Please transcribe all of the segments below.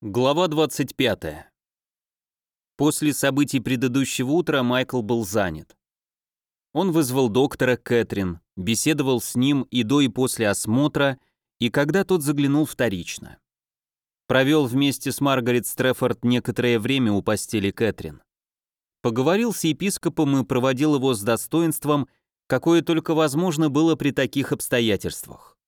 Глава 25. После событий предыдущего утра Майкл был занят. Он вызвал доктора Кэтрин, беседовал с ним и до и после осмотра, и когда тот заглянул вторично. Провел вместе с Маргарет Стрефорд некоторое время у постели Кэтрин. Поговорил с епископом и проводил его с достоинством, какое только возможно было при таких обстоятельствах.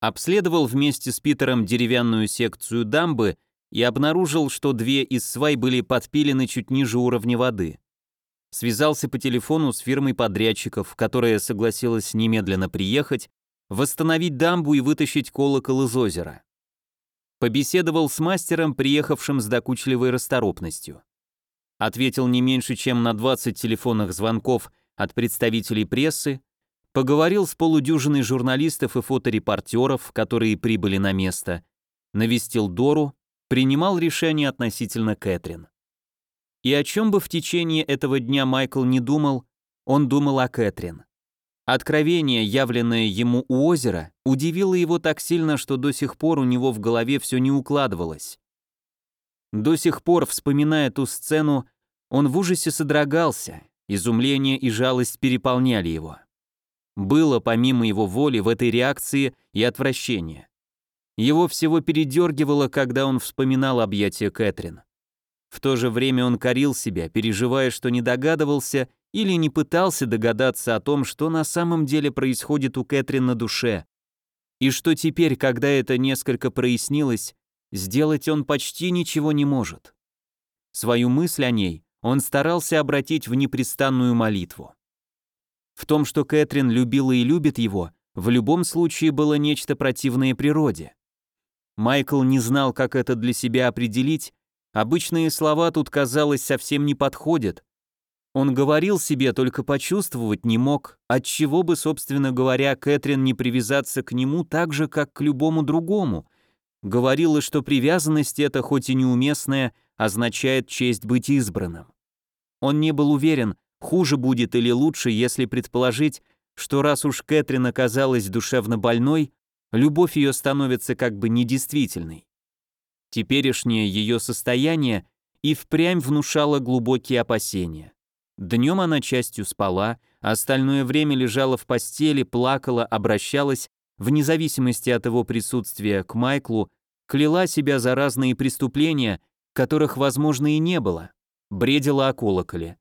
Обследовал вместе с Питером деревянную секцию дамбы – и обнаружил, что две из свай были подпилены чуть ниже уровня воды. Связался по телефону с фирмой подрядчиков, которая согласилась немедленно приехать, восстановить дамбу и вытащить колокол из озера. Побеседовал с мастером, приехавшим с докучливой расторопностью. Ответил не меньше, чем на 20 телефонных звонков от представителей прессы, поговорил с полудюжиной журналистов и фоторепортеров, которые прибыли на место, навестил Дору, принимал решение относительно Кэтрин. И о чем бы в течение этого дня Майкл не думал, он думал о Кэтрин. Откровение, явленное ему у озера, удивило его так сильно, что до сих пор у него в голове все не укладывалось. До сих пор, вспоминая ту сцену, он в ужасе содрогался, изумление и жалость переполняли его. Было, помимо его воли, в этой реакции и отвращение. Его всего передергивало, когда он вспоминал объятия Кэтрин. В то же время он корил себя, переживая, что не догадывался или не пытался догадаться о том, что на самом деле происходит у Кэтрин на душе. И что теперь, когда это несколько прояснилось, сделать он почти ничего не может. Свою мысль о ней он старался обратить в непрестанную молитву. В том, что Кэтрин любила и любит его, в любом случае было нечто противное природе. Майкл не знал, как это для себя определить, обычные слова тут, казалось, совсем не подходят. Он говорил себе, только почувствовать не мог, отчего бы, собственно говоря, Кэтрин не привязаться к нему так же, как к любому другому. Говорила, что привязанность эта, хоть и неуместная, означает честь быть избранным. Он не был уверен, хуже будет или лучше, если предположить, что раз уж Кэтрин оказалась душевно больной, любовь ее становится как бы недействительной. Теперешнее ее состояние и впрямь внушало глубокие опасения. Днем она частью спала, остальное время лежала в постели, плакала, обращалась, вне зависимости от его присутствия, к Майклу, кляла себя за разные преступления, которых, возможно, и не было, бредила о колоколе.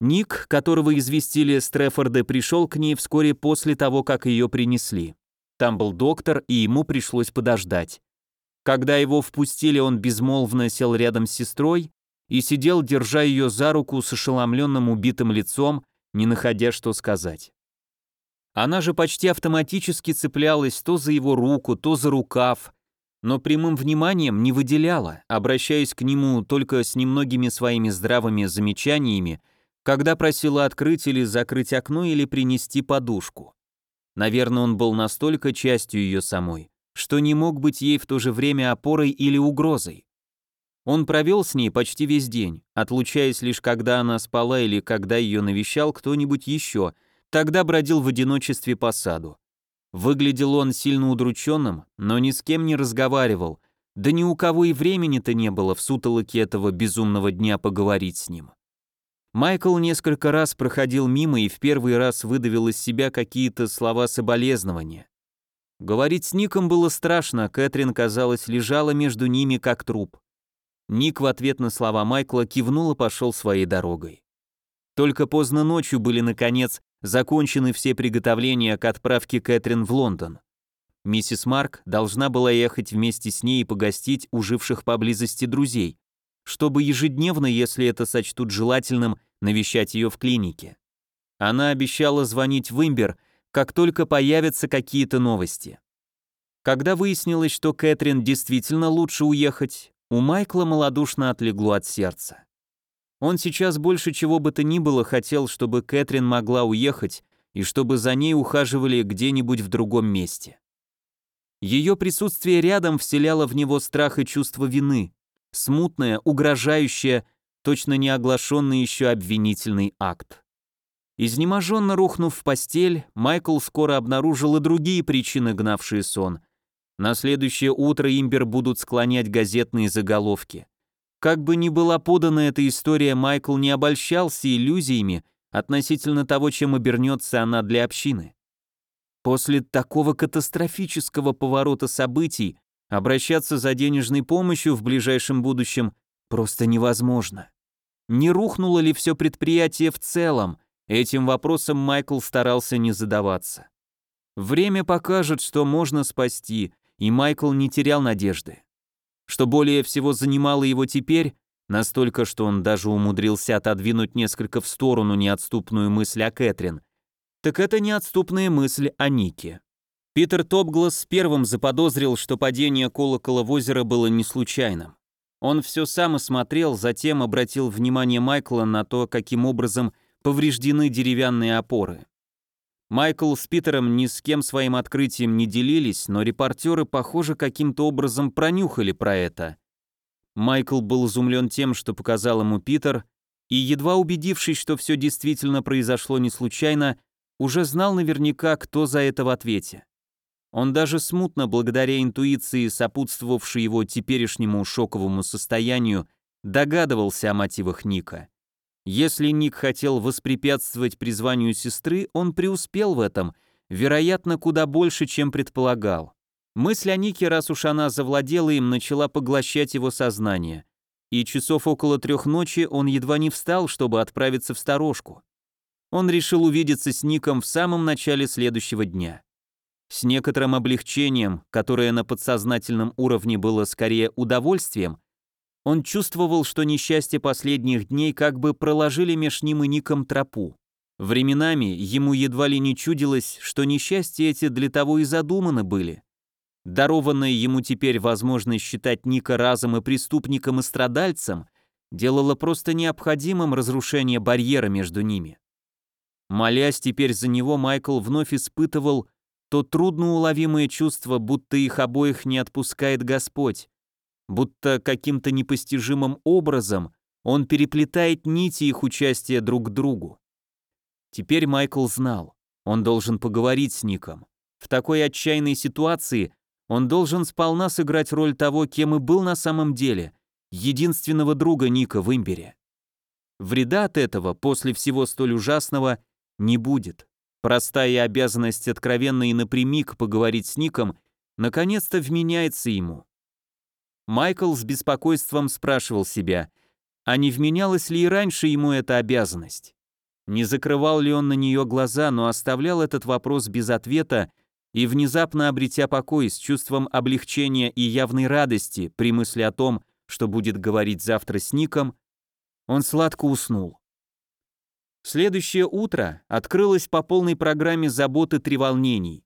Ник, которого известили Стрефорды, пришел к ней вскоре после того, как ее принесли. Там был доктор, и ему пришлось подождать. Когда его впустили, он безмолвно сел рядом с сестрой и сидел, держа ее за руку с ошеломленным убитым лицом, не находя что сказать. Она же почти автоматически цеплялась то за его руку, то за рукав, но прямым вниманием не выделяла, обращаясь к нему только с немногими своими здравыми замечаниями, когда просила открыть или закрыть окно или принести подушку. Наверное, он был настолько частью ее самой, что не мог быть ей в то же время опорой или угрозой. Он провел с ней почти весь день, отлучаясь лишь когда она спала или когда ее навещал кто-нибудь еще, тогда бродил в одиночестве по саду. Выглядел он сильно удрученным, но ни с кем не разговаривал, да ни у кого и времени-то не было в сутолоке этого безумного дня поговорить с ним. Майкл несколько раз проходил мимо и в первый раз выдавил из себя какие-то слова соболезнования. Говорить с Ником было страшно, Кэтрин, казалось, лежала между ними как труп. Ник в ответ на слова Майкла кивнул и пошел своей дорогой. Только поздно ночью были, наконец, закончены все приготовления к отправке Кэтрин в Лондон. Миссис Марк должна была ехать вместе с ней и погостить у поблизости друзей, чтобы ежедневно, если это сочтут желательным, навещать ее в клинике. Она обещала звонить в Имбер, как только появятся какие-то новости. Когда выяснилось, что Кэтрин действительно лучше уехать, у Майкла малодушно отлегло от сердца. Он сейчас больше чего бы то ни было хотел, чтобы Кэтрин могла уехать и чтобы за ней ухаживали где-нибудь в другом месте. Ее присутствие рядом вселяло в него страх и чувство вины, смутное, угрожающее, точно не оглашенный еще обвинительный акт. Изнеможенно рухнув в постель, Майкл скоро обнаружил и другие причины, гнавшие сон. На следующее утро Имбер будут склонять газетные заголовки. Как бы ни была подана эта история, Майкл не обольщался иллюзиями относительно того, чем обернется она для общины. После такого катастрофического поворота событий обращаться за денежной помощью в ближайшем будущем просто невозможно. Не рухнуло ли все предприятие в целом? Этим вопросом Майкл старался не задаваться. Время покажет, что можно спасти, и Майкл не терял надежды. Что более всего занимало его теперь, настолько, что он даже умудрился отодвинуть несколько в сторону неотступную мысль о Кэтрин, так это неотступная мысль о Нике. Питер Топглас первым заподозрил, что падение колокола в озеро было не случайным. Он все сам осмотрел, затем обратил внимание Майкла на то, каким образом повреждены деревянные опоры. Майкл с Питером ни с кем своим открытием не делились, но репортеры, похоже, каким-то образом пронюхали про это. Майкл был изумлен тем, что показал ему Питер, и, едва убедившись, что все действительно произошло не случайно, уже знал наверняка, кто за это в ответе. Он даже смутно, благодаря интуиции, сопутствовавшей его теперешнему шоковому состоянию, догадывался о мотивах Ника. Если Ник хотел воспрепятствовать призванию сестры, он преуспел в этом, вероятно, куда больше, чем предполагал. Мысль о Нике, раз уж она завладела им, начала поглощать его сознание. И часов около трех ночи он едва не встал, чтобы отправиться в сторожку он решил увидеться с Ником в самом начале следующего дня. С некоторым облегчением, которое на подсознательном уровне было скорее удовольствием, он чувствовал, что несчастье последних дней как бы проложили меж ним и Ником тропу. Временами ему едва ли не чудилось, что несчастья эти для того и задуманы были. Дарованная ему теперь возможность считать Ника разом и преступником и страдальцем делала просто необходимым разрушение барьера между ними. Молясь теперь за него, Майкл вновь испытывал то трудноуловимое чувство, будто их обоих не отпускает Господь, будто каким-то непостижимым образом он переплетает нити их участия друг к другу. Теперь Майкл знал, он должен поговорить с Ником. В такой отчаянной ситуации он должен сполна сыграть роль того, кем и был на самом деле, единственного друга Ника в Имбере. Вреда от этого, после всего столь ужасного, не будет. Простая обязанность откровенно и напрямик поговорить с Ником наконец-то вменяется ему. Майкл с беспокойством спрашивал себя, а не вменялась ли и раньше ему эта обязанность? Не закрывал ли он на нее глаза, но оставлял этот вопрос без ответа и, внезапно обретя покой с чувством облегчения и явной радости при мысли о том, что будет говорить завтра с Ником, он сладко уснул. Следующее утро открылось по полной программе заботы треволнений.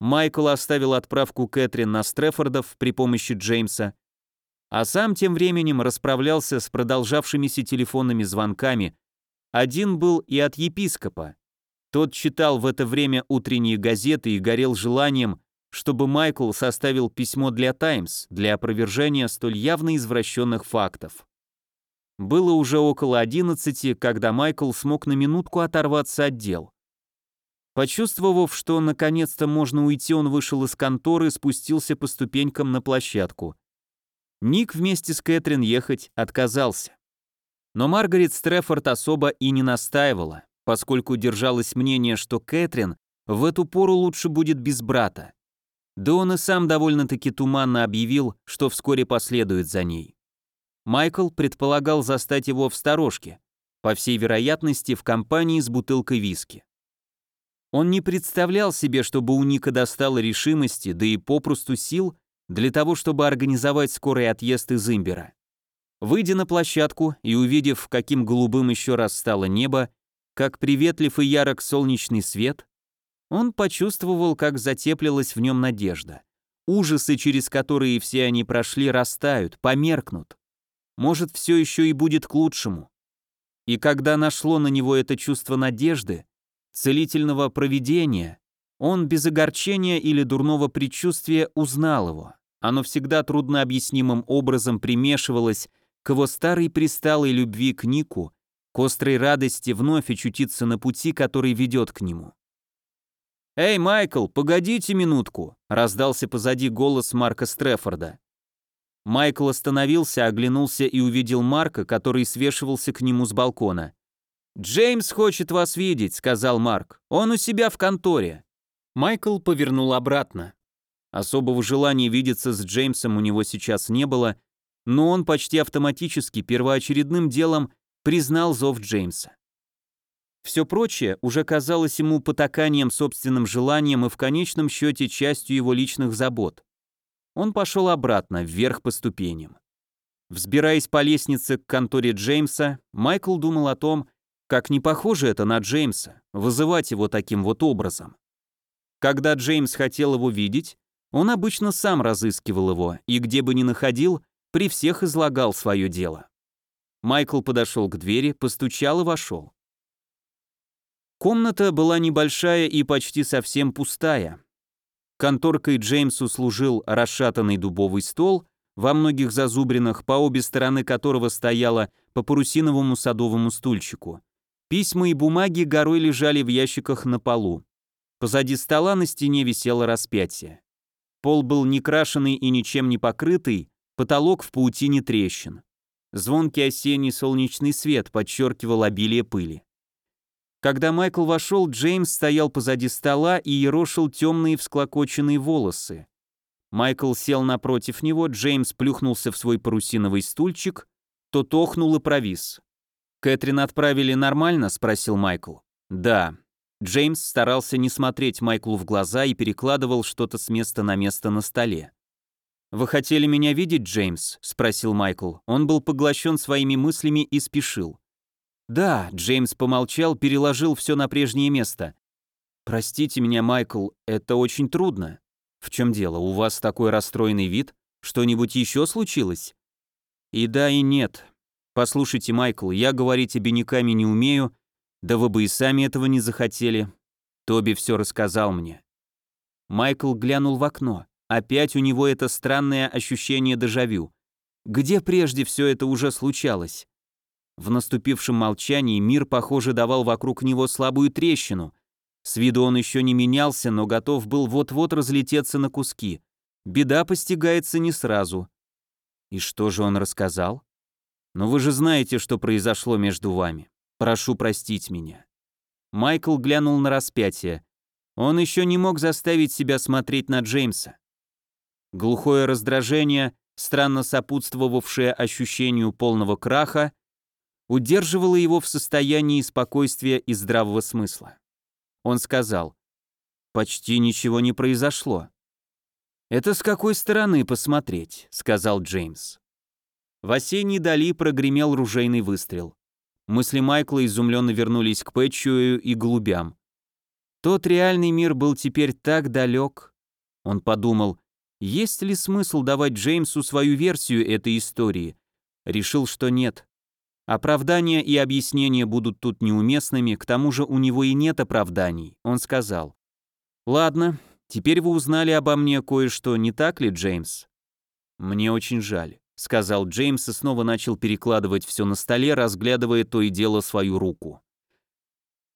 Майкл оставил отправку Кэтрин на Стрефордов при помощи Джеймса, а сам тем временем расправлялся с продолжавшимися телефонными звонками. Один был и от епископа. Тот читал в это время утренние газеты и горел желанием, чтобы Майкл составил письмо для «Таймс» для опровержения столь явно извращенных фактов. Было уже около одиннадцати, когда Майкл смог на минутку оторваться от дел. Почувствовав, что наконец-то можно уйти, он вышел из конторы и спустился по ступенькам на площадку. Ник вместе с Кэтрин ехать отказался. Но Маргарет Стрефорд особо и не настаивала, поскольку держалось мнение, что Кэтрин в эту пору лучше будет без брата. Да он и сам довольно-таки туманно объявил, что вскоре последует за ней. Майкл предполагал застать его в сторожке, по всей вероятности в компании с бутылкой виски. Он не представлял себе, чтобы у Ника достало решимости, да и попросту сил для того, чтобы организовать скорый отъезд из Имбера. Выйдя на площадку и увидев, каким голубым еще раз стало небо, как приветлив и ярок солнечный свет, он почувствовал, как затеплилась в нем надежда. Ужасы, через которые все они прошли, растают, померкнут может, все еще и будет к лучшему. И когда нашло на него это чувство надежды, целительного провидения, он без огорчения или дурного предчувствия узнал его. Оно всегда труднообъяснимым образом примешивалось к его старой присталой любви к Нику, к острой радости вновь очутиться на пути, который ведет к нему. «Эй, Майкл, погодите минутку!» — раздался позади голос Марка Стрефорда. Майкл остановился, оглянулся и увидел Марка, который свешивался к нему с балкона. «Джеймс хочет вас видеть», — сказал Марк. «Он у себя в конторе». Майкл повернул обратно. Особого желания видеться с Джеймсом у него сейчас не было, но он почти автоматически первоочередным делом признал зов Джеймса. Все прочее уже казалось ему потаканием собственным желанием и в конечном счете частью его личных забот. Он пошел обратно, вверх по ступеням. Взбираясь по лестнице к конторе Джеймса, Майкл думал о том, как не похоже это на Джеймса, вызывать его таким вот образом. Когда Джеймс хотел его видеть, он обычно сам разыскивал его и где бы ни находил, при всех излагал свое дело. Майкл подошел к двери, постучал и вошел. Комната была небольшая и почти совсем пустая. Конторкой Джеймсу служил расшатанный дубовый стол, во многих зазубринах, по обе стороны которого стояла по парусиновому садовому стульчику. Письма и бумаги горой лежали в ящиках на полу. Позади стола на стене висело распятие. Пол был не крашеный и ничем не покрытый, потолок в паутине трещин. Звонкий осенний солнечный свет подчеркивал обилие пыли. Когда Майкл вошел, Джеймс стоял позади стола и ерошил темные всклокоченные волосы. Майкл сел напротив него, Джеймс плюхнулся в свой парусиновый стульчик, тот охнул и провис. «Кэтрин отправили нормально?» — спросил Майкл. «Да». Джеймс старался не смотреть Майклу в глаза и перекладывал что-то с места на место на столе. «Вы хотели меня видеть, Джеймс?» — спросил Майкл. Он был поглощен своими мыслями и спешил. «Да», — Джеймс помолчал, переложил все на прежнее место. «Простите меня, Майкл, это очень трудно. В чем дело, у вас такой расстроенный вид? Что-нибудь еще случилось?» «И да, и нет. Послушайте, Майкл, я говорить обиняками не умею, да вы бы и сами этого не захотели. Тоби все рассказал мне». Майкл глянул в окно. Опять у него это странное ощущение дежавю. Где прежде все это уже случалось? В наступившем молчании мир, похоже, давал вокруг него слабую трещину. С виду он еще не менялся, но готов был вот-вот разлететься на куски. Беда постигается не сразу. И что же он рассказал? Но вы же знаете, что произошло между вами. Прошу простить меня. Майкл глянул на распятие. Он еще не мог заставить себя смотреть на Джеймса. Глухое раздражение, странно сопутствовавшее ощущению полного краха, удерживало его в состоянии спокойствия и здравого смысла. Он сказал, «Почти ничего не произошло». «Это с какой стороны посмотреть?» — сказал Джеймс. В осенней дали прогремел ружейный выстрел. Мысли Майкла изумленно вернулись к Пэтчуэю и голубям. Тот реальный мир был теперь так далек. Он подумал, есть ли смысл давать Джеймсу свою версию этой истории? Решил, что нет. Оправдания и объяснения будут тут неуместными, к тому же у него и нет оправданий. Он сказал. «Ладно, теперь вы узнали обо мне кое-что, не так ли, Джеймс?» «Мне очень жаль», — сказал Джеймс и снова начал перекладывать все на столе, разглядывая то и дело свою руку.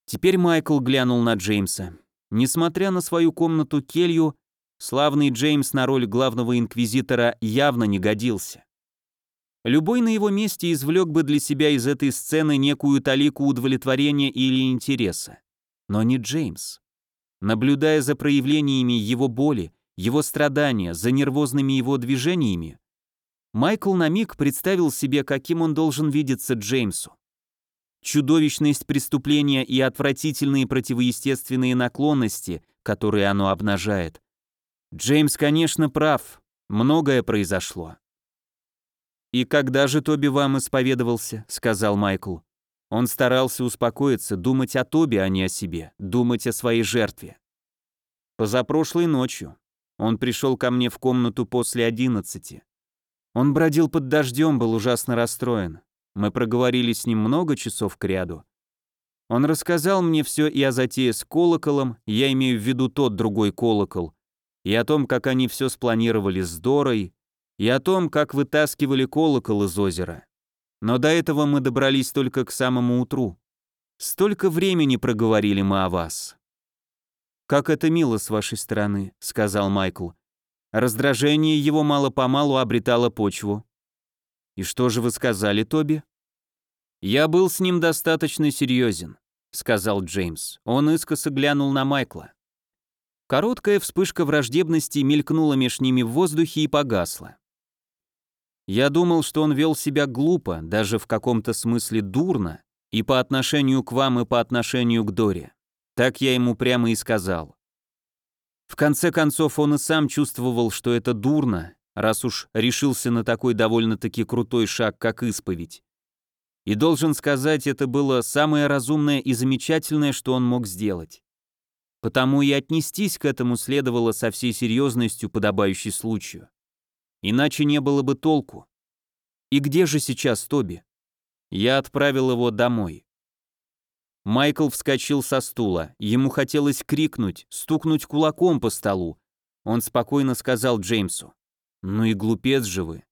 Теперь Майкл глянул на Джеймса. Несмотря на свою комнату келью, славный Джеймс на роль главного инквизитора явно не годился. Любой на его месте извлек бы для себя из этой сцены некую талику удовлетворения или интереса. Но не Джеймс. Наблюдая за проявлениями его боли, его страдания, за нервозными его движениями, Майкл на миг представил себе, каким он должен видеться Джеймсу. Чудовищность преступления и отвратительные противоестественные наклонности, которые оно обнажает. Джеймс, конечно, прав, многое произошло. «И когда же Тоби вам исповедовался?» — сказал Майкл. Он старался успокоиться, думать о Тоби, а не о себе, думать о своей жертве. Позапрошлой ночью. Он пришел ко мне в комнату после одиннадцати. Он бродил под дождем, был ужасно расстроен. Мы проговорили с ним много часов кряду. Он рассказал мне все и о затее с колоколом, я имею в виду тот другой колокол, и о том, как они все спланировали с Дорой, и о том, как вытаскивали колокол из озера. Но до этого мы добрались только к самому утру. Столько времени проговорили мы о вас. «Как это мило с вашей стороны», — сказал Майкл. Раздражение его мало-помалу обретало почву. «И что же вы сказали, Тоби?» «Я был с ним достаточно серьезен», — сказал Джеймс. Он искоса глянул на Майкла. Короткая вспышка враждебности мелькнула меж ними в воздухе и погасла. Я думал, что он вел себя глупо, даже в каком-то смысле дурно, и по отношению к вам, и по отношению к Доре. Так я ему прямо и сказал. В конце концов, он и сам чувствовал, что это дурно, раз уж решился на такой довольно-таки крутой шаг, как исповедь. И должен сказать, это было самое разумное и замечательное, что он мог сделать. Потому и отнестись к этому следовало со всей серьезностью, подобающей случаю. Иначе не было бы толку. И где же сейчас Тоби? Я отправил его домой. Майкл вскочил со стула. Ему хотелось крикнуть, стукнуть кулаком по столу. Он спокойно сказал Джеймсу. «Ну и глупец же вы».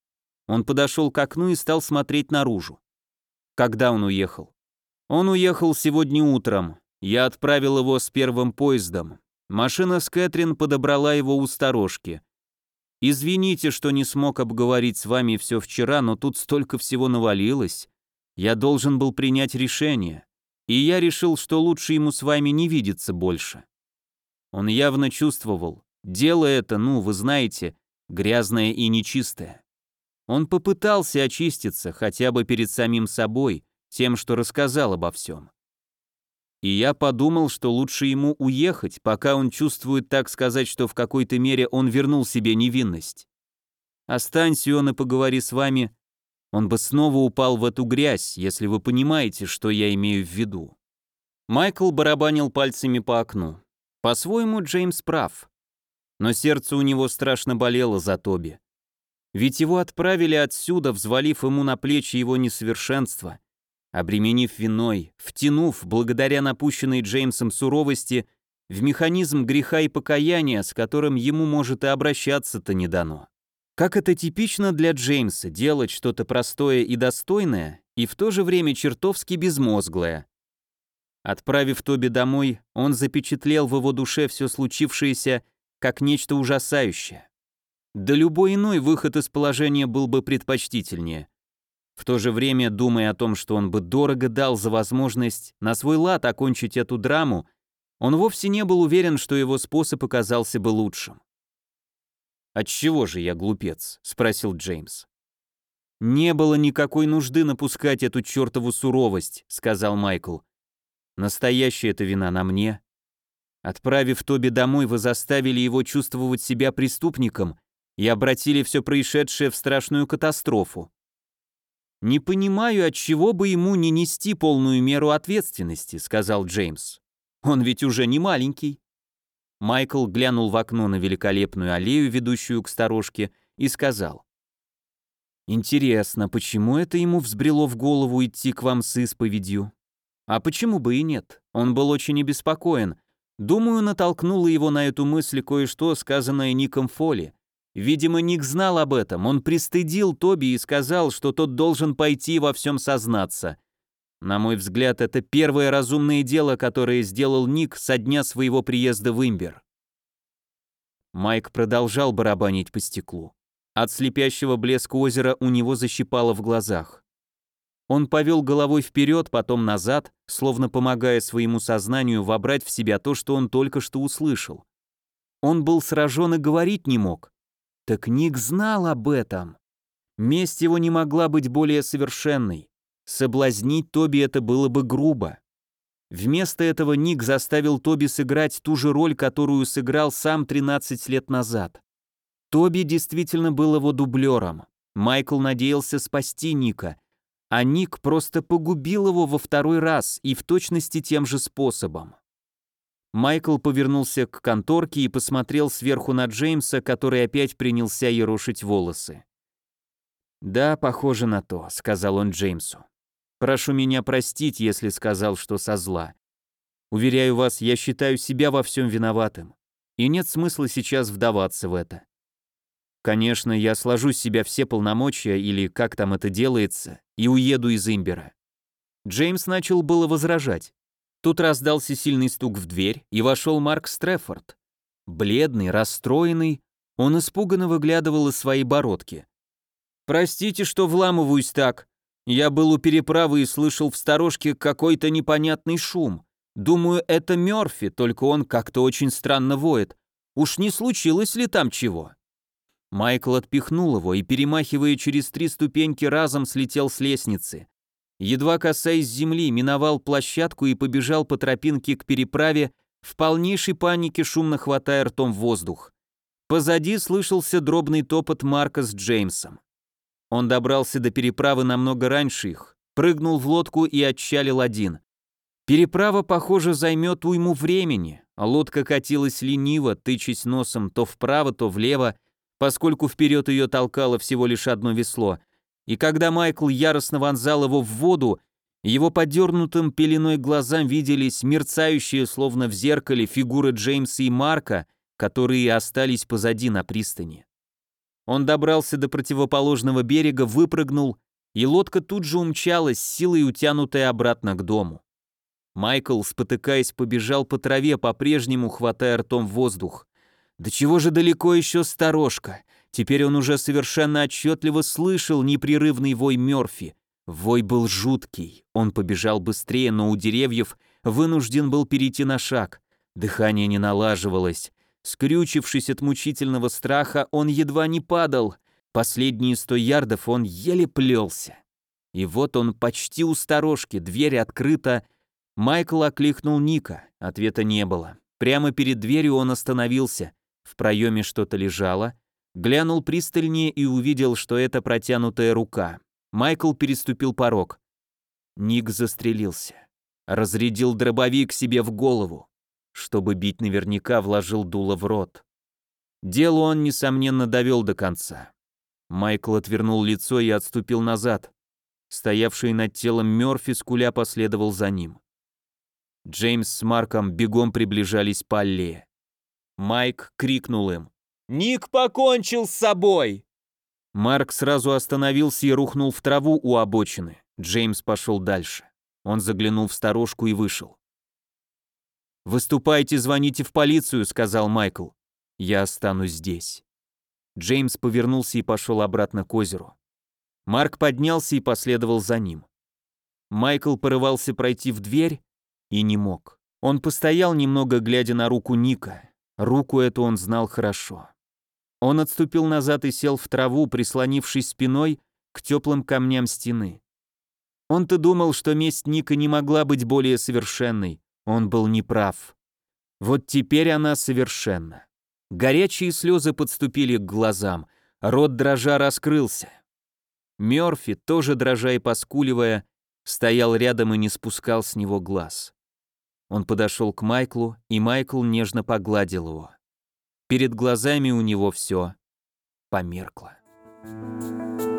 Он подошел к окну и стал смотреть наружу. Когда он уехал? Он уехал сегодня утром. Я отправил его с первым поездом. Машина с Кэтрин подобрала его у сторожки. Извините, что не смог обговорить с вами все вчера, но тут столько всего навалилось. Я должен был принять решение и я решил, что лучше ему с вами не видеться больше. Он явно чувствовал, дело это, ну, вы знаете, грязное и нечистое. Он попытался очиститься хотя бы перед самим собой, тем, что рассказал обо всем. И я подумал, что лучше ему уехать, пока он чувствует, так сказать, что в какой-то мере он вернул себе невинность. Останься он и поговори с вами, он бы снова упал в эту грязь, если вы понимаете, что я имею в виду. Майкл барабанил пальцами по окну. По-своему Джеймс прав. Но сердце у него страшно болело за Тоби. Ведь его отправили отсюда, взвалив ему на плечи его несовершенство, обременив виной, втянув, благодаря напущенной Джеймсом суровости, в механизм греха и покаяния, с которым ему, может, и обращаться-то не дано. Как это типично для Джеймса, делать что-то простое и достойное, и в то же время чертовски безмозглое. Отправив Тоби домой, он запечатлел в его душе все случившееся как нечто ужасающее. Да любой иной выход из положения был бы предпочтительнее. В то же время, думая о том, что он бы дорого дал за возможность на свой лад окончить эту драму, он вовсе не был уверен, что его способ оказался бы лучшим. «Отчего же я глупец?» — спросил Джеймс. «Не было никакой нужды напускать эту чертову суровость», — сказал Майкл. «Настоящая эта вина на мне. Отправив Тоби домой, вы заставили его чувствовать себя преступником и обратили все происшедшее в страшную катастрофу. «Не понимаю, от чего бы ему не нести полную меру ответственности», — сказал Джеймс. «Он ведь уже не маленький». Майкл глянул в окно на великолепную аллею, ведущую к сторожке, и сказал. «Интересно, почему это ему взбрело в голову идти к вам с исповедью?» «А почему бы и нет? Он был очень обеспокоен. Думаю, натолкнуло его на эту мысль кое-что, сказанное Ником Фоли. Видимо, Ник знал об этом. Он пристыдил Тоби и сказал, что тот должен пойти во всем сознаться. На мой взгляд, это первое разумное дело, которое сделал Ник со дня своего приезда в Имбер. Майк продолжал барабанить по стеклу. От слепящего блеска озера у него защипало в глазах. Он повел головой вперед, потом назад, словно помогая своему сознанию вобрать в себя то, что он только что услышал. Он был сражен и говорить не мог. Так Ник знал об этом. Месть его не могла быть более совершенной. Соблазнить Тоби это было бы грубо. Вместо этого Ник заставил Тоби сыграть ту же роль, которую сыграл сам 13 лет назад. Тоби действительно был его дублером. Майкл надеялся спасти Ника, а Ник просто погубил его во второй раз и в точности тем же способом. Майкл повернулся к конторке и посмотрел сверху на Джеймса, который опять принялся ерошить волосы. «Да, похоже на то», — сказал он Джеймсу. Прошу меня простить, если сказал, что со зла. Уверяю вас, я считаю себя во всем виноватым. И нет смысла сейчас вдаваться в это. Конечно, я сложу с себя все полномочия, или как там это делается, и уеду из Имбера. Джеймс начал было возражать. Тут раздался сильный стук в дверь, и вошел Марк Стрефорд. Бледный, расстроенный, он испуганно выглядывал из своей бородки. «Простите, что вламываюсь так. Я был у переправы и слышал в сторожке какой-то непонятный шум. Думаю, это Мёрфи, только он как-то очень странно воет. Уж не случилось ли там чего?» Майкл отпихнул его и, перемахивая через три ступеньки, разом слетел с лестницы. Едва касаясь земли, миновал площадку и побежал по тропинке к переправе, в полнейшей панике шумно хватая ртом воздух. Позади слышался дробный топот Марка с Джеймсом. Он добрался до переправы намного раньше их, прыгнул в лодку и отчалил один. Переправа, похоже, займет уйму времени, а лодка катилась лениво, тычась носом то вправо, то влево, поскольку вперед ее толкало всего лишь одно весло, и когда Майкл яростно вонзал его в воду, его подернутым пеленой глазам виделись мерцающие, словно в зеркале, фигуры Джеймса и Марка, которые остались позади на пристани. Он добрался до противоположного берега, выпрыгнул, и лодка тут же умчалась, силой утянутая обратно к дому. Майкл, спотыкаясь, побежал по траве, по-прежнему хватая ртом воздух. Да чего же далеко еще сторожка? Теперь он уже совершенно отчетливо слышал непрерывный вой Мёрфи. Вой был жуткий. Он побежал быстрее, но у деревьев вынужден был перейти на шаг. Дыхание не налаживалось. Скрючившись от мучительного страха, он едва не падал. Последние сто ярдов он еле плелся. И вот он почти у сторожки, дверь открыта, Майкл окликнул Ника, ответа не было. Прямо перед дверью он остановился. В проеме что-то лежало. Глянул пристальнее и увидел, что это протянутая рука. Майкл переступил порог. Ник застрелился. Разрядил дробовик себе в голову. Чтобы бить наверняка, вложил дуло в рот. Дело он, несомненно, довел до конца. Майкл отвернул лицо и отступил назад. Стоявший над телом Мёрфи скуля последовал за ним. Джеймс с Марком бегом приближались по аллее. Майк крикнул им. «Ник покончил с собой!» Марк сразу остановился и рухнул в траву у обочины. Джеймс пошел дальше. Он заглянул в сторожку и вышел. «Выступайте, звоните в полицию», — сказал Майкл. «Я останусь здесь». Джеймс повернулся и пошел обратно к озеру. Марк поднялся и последовал за ним. Майкл порывался пройти в дверь, и не мог. Он постоял немного, глядя на руку Ника. Руку эту он знал хорошо. Он отступил назад и сел в траву, прислонившись спиной к теплым камням стены. Он-то думал, что месть Ника не могла быть более совершенной. Он был неправ. Вот теперь она совершенна. Горячие слезы подступили к глазам, рот дрожа раскрылся. Мёрфи, тоже дрожа и поскуливая, стоял рядом и не спускал с него глаз. Он подошел к Майклу, и Майкл нежно погладил его. Перед глазами у него все померкло. Thank you.